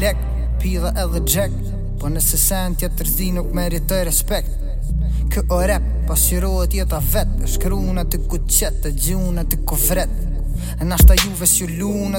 lek Pidha edhe gjek Po nëse s'e ndien të rëndë nuk meritoj respekt Ky është rep, pasqyrohet jeta vet Shkruan të kuqet, të gjuna te kofret E nashta juve s'ju lun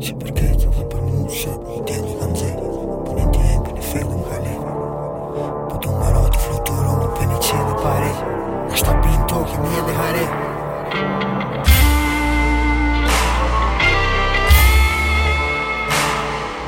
Si për këtë dhe për mund se i tjetë të nëzë, për në të jetë në fellën ka le. Po të mbaro të fluturë në për një qenë e pare, në shtabin të okë një edhe hare.